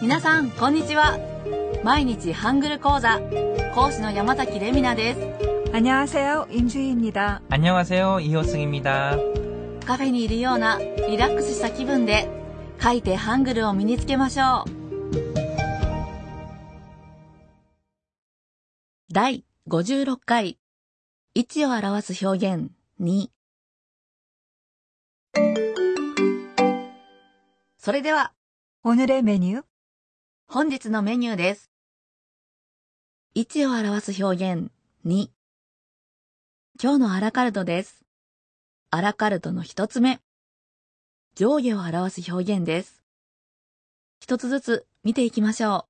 皆さんこんにちは毎日ハングル講座講師の山崎レミナです 안녕하세요. 임수희입니다. 안녕하세요. 이호승입니다. カフェにいるようなリラックスした気分で書いてハングルを身につけましょう第56回位置を表す表現2それでは 오늘의 메뉴 本日のメニューです。位置を表す表現2今日のアラカルトです。アラカルトの一つ目。上下を表す表現です。一つずつ見ていきましょ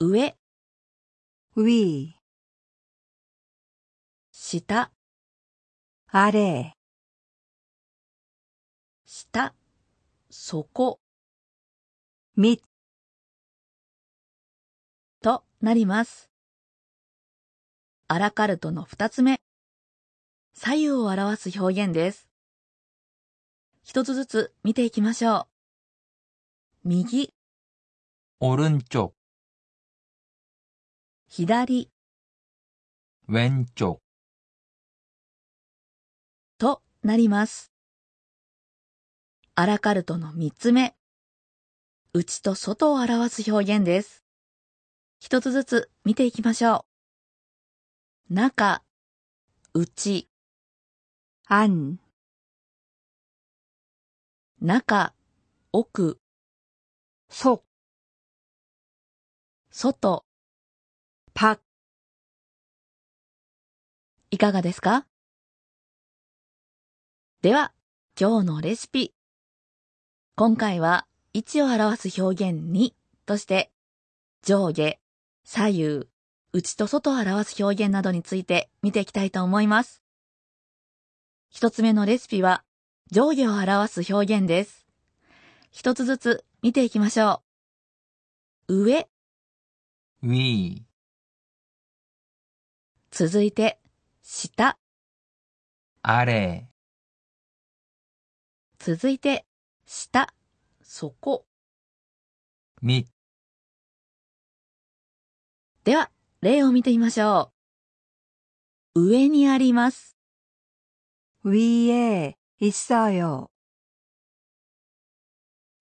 う。上。We 下。あれ下。そこ mit なります。アラカルトの二つ目。左右を表す表現です。一つずつ見ていきましょう。右、 오른쪽, 左 왼쪽, となります。アラカルトの三つ目。内と外を表す表現です。 一つずつ見ていきましょう。中、内、あん。中、奥、そ、外、パ。いかがですか？では、今日のレシピ。今回は、位置を表す表現にとして、上下、左右、内と外を表す表現などについて見ていきたいと思います。一つ目のレシピは、上下を表す表現です。一つずつ見ていきましょう。上、we 続いて、下、あれ、続いて、下、そこ、みでは、例を見てみましょう。上にあります。 위에 있어요.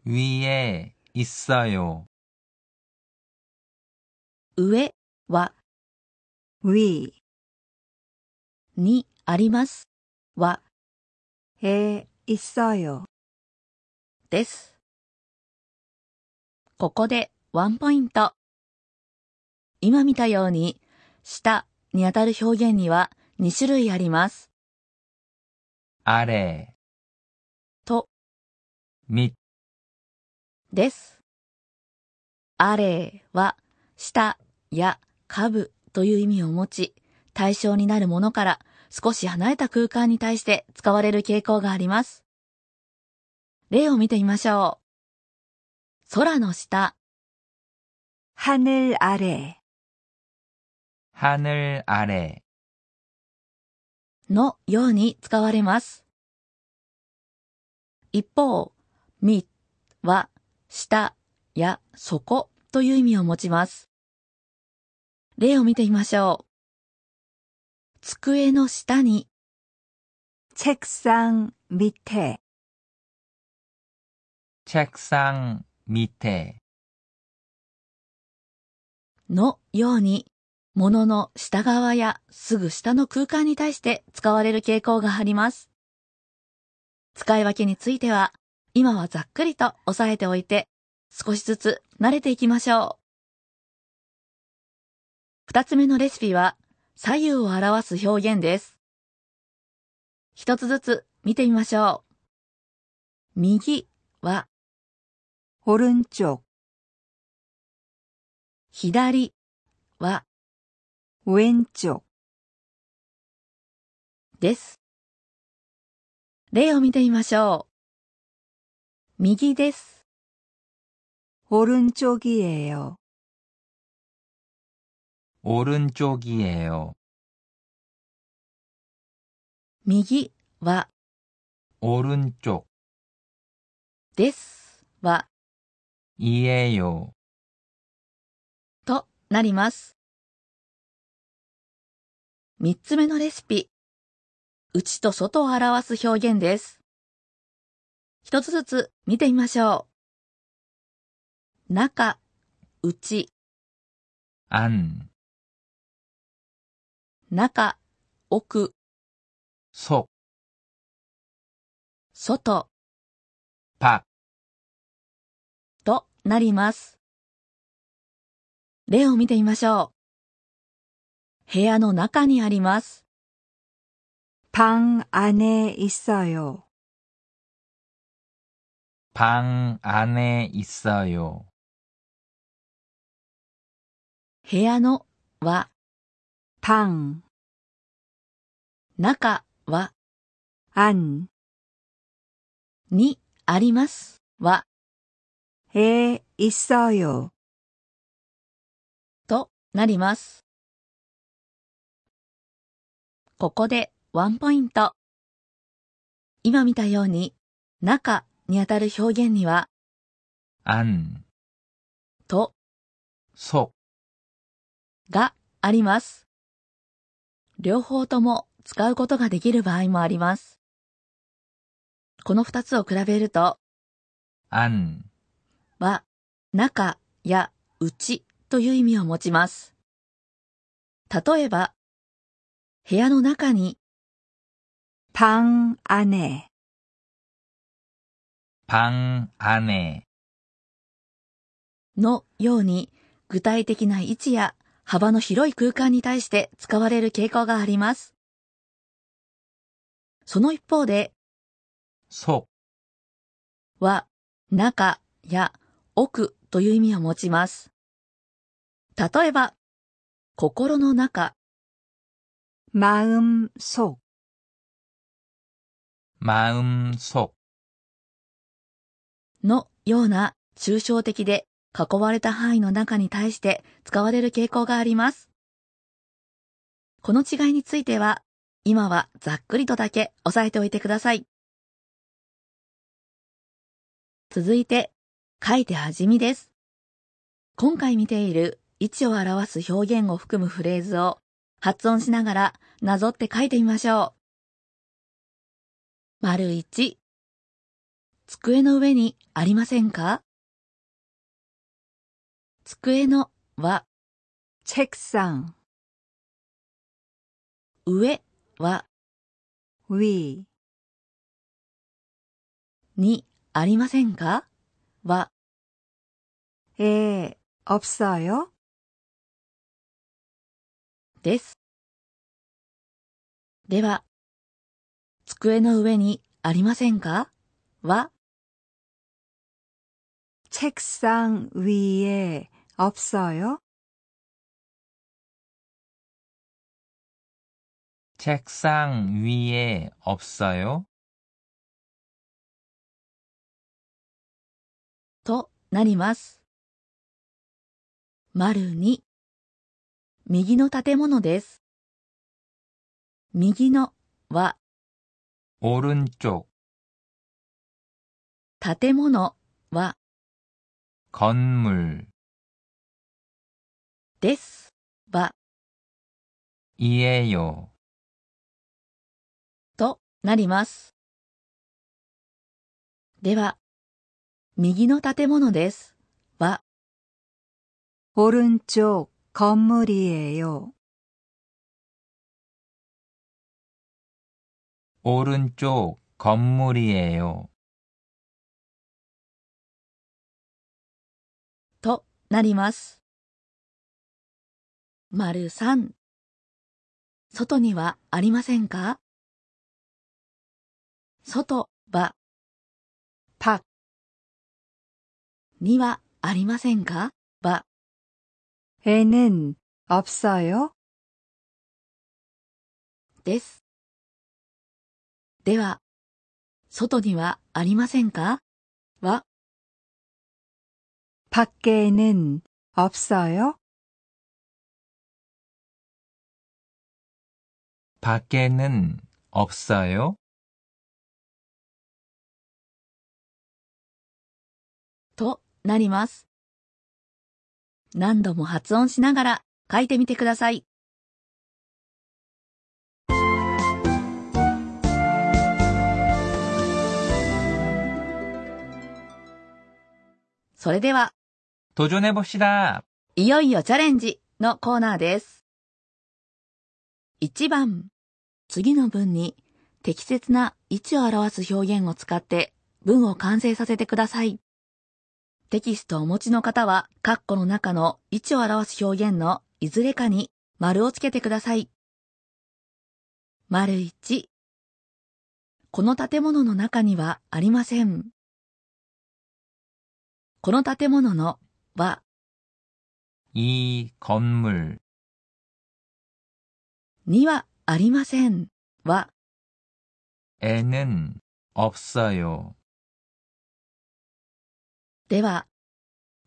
위에 있어요. 上は、 위, にあります。は、 에 있어요. です。ここでワンポイント。 今見たように、下にあたる表現には2種類あります。 아래, と、 밑, です。あれは、下や下部という意味を持ち、対象になるものから少し離れた空間に対して使われる傾向があります。例を見てみましょう。空の下、 하늘 아래, 하늘 아래, のように使われます。一方、みは下や底という意味を持ちます。例を見てみましょう。机の下に 책상 밑에, 책상 밑에, のように、 物の下側やすぐ下の空間に対して使われる傾向があります。使い分けについては、今はざっくりと押さえておいて、少しずつ慣れていきましょう。二つ目のレシピは、左右を表す表現です。一つずつ見てみましょう。右は 오른쪽, 左は 왼쪽, です。例を見てみましょう。右です。 오른쪽이에요. 오른쪽이에요. 右は 오른쪽, ですは いえよ。となります。 三つ目のレシピ。内と外を表す表現です。一つずつ見てみましょう。中、内。安。中、奥。そ。外。ぱ。となります。例を見てみましょう。部屋の中にあります。 방 안에 있어요. 방 안에 있어요. 部屋のは、 방, 中は、 안, にありますは、 에 있어요. となります。 ここでワンポイント。今見たように、中にあたる表現には、あん、と、そ、があります。両方とも使うことができる場合もあります。この二つを比べると、あんは、中や内という意味を持ちます。例えば、部屋の中に 방 안에, 방 안에, のように具体的な位置や幅の広い空間に対して使われる傾向があります。その一方で 속、は中や奥という意味を持ちます。例えば、心の中 마음 속, 마음 속, のような抽象的で囲われた範囲の中に対して使われる傾向があります。この違いについては、今はざっくりとだけ押さえておいてください。続いて、書いて味見です。今回見ている位置を表す表現を含むフレーズを 発音しながらなぞって書いてみましょう。丸一、机の上にありませんか机のは 책상, 上は 위, にありませんかは 에 없어요? です。では、机の上にありませんかは 책상 위에 없어요? 책상 위에 없어요? となります。丸に、 右の建物です。右のは 오른쪽, 建物は 건물, ですは 이에요. となります。では、右の建物ですは 오른쪽 건물이에요. 오른쪽 건물이에요. となります。丸三。外にはありませんか外は 밖, にはありませんか は 에는 없어요? です。では、外にはありませんかは 밖에는 없어요? 밖에는 없어요? と なります。 何度も発音しながら書いてみてください。それでは、途上寝だ。いよいよチャレンジのコーナーです。1番、次の文に適切な位置を表す表現を使って文を完成させてください。テキストをお持ちの方は、カッコの中の位置を表す表現のいずれかに丸をつけてください。丸1、この建物の中にはありません。この建物のは 이 건물, にはありませんは 에는 없어요. では、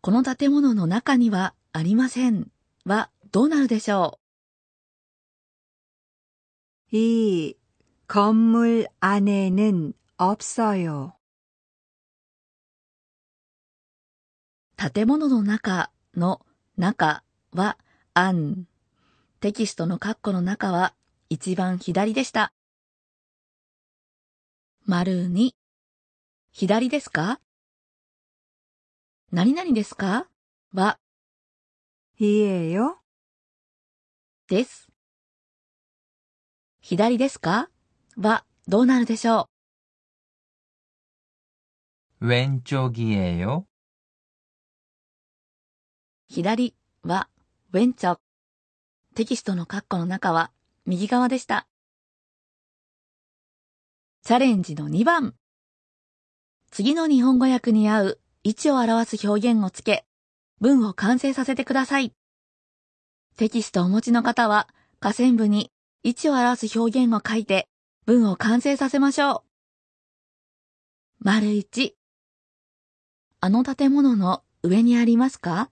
この建物の中にはありませんはどうなるでしょ 이 건물 안에는 없어요. う建物の中の中はあん。テキストのカッコの中は一番左でした。丸に、左ですか 何々ですかは 이에요? です。左ですかはどうなるでしょ 왼쪽이에요. う左はウェンチョ。テキストのカッコの中は右側でした。チャレンジの2番。次の日本語訳に合う 位置を表す表現をつけ、文を完成させてください。テキストをお持ちの方は、下線部に位置を表す表現を書いて、文を完成させましょう。丸1。あの建物の上にありますか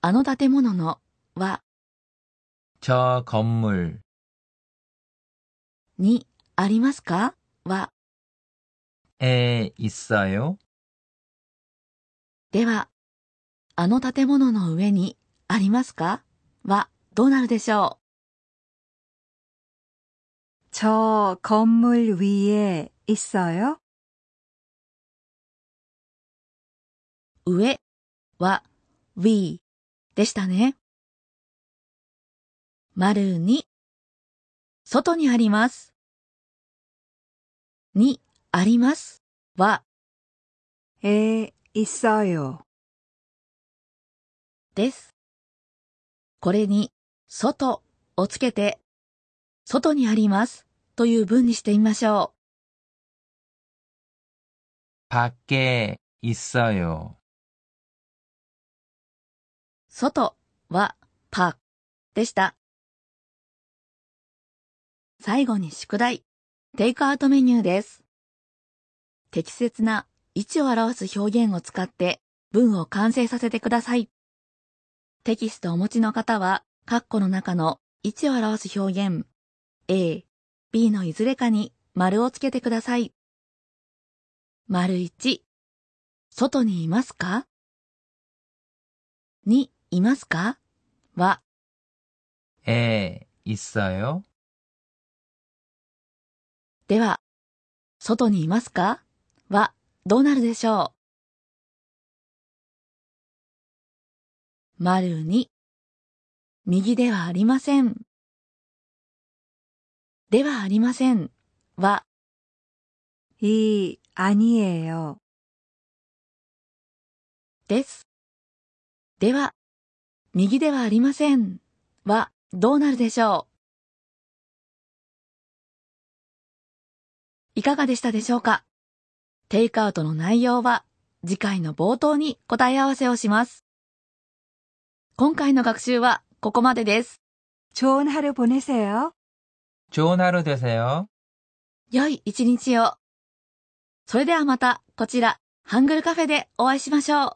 あの建物のは 저 건물, にありますかは 에 있어요. では、あの建物の上にありますかはどうなるでしょ 저 건물 위에 있어요? う上は we でしたね。丸に外にあります。に ありますは 에 있어요. です。これに、外をつけて、外にありますという文にしてみましょ 밖에 있어요. う。外はパでした。最後に宿題、テイクアウトメニューです。 適切な位置を表す表現を使って文を完成させてください。テキストをお持ちの方は、カッコの中の位置を表す表現、A、B のいずれかに丸をつけてください。丸1、外にいますか ?2、いますか？は、ええ、いっさよ。では、外にいますか？はどうなるでしょう？丸に右ではありません。ではありませんは、いい、あにえよ。です。では、右ではありませんはどうなるでしょう？いかがでしたでしょうか？テイクアウトの内容は次回の冒頭に答え合わせをします。今回の学習はここまでです。 좋은 하루 보내세요. 좋은 하루 되세요. 良い一日を。それではまたこちら、ハングルカフェでお会いしましょう。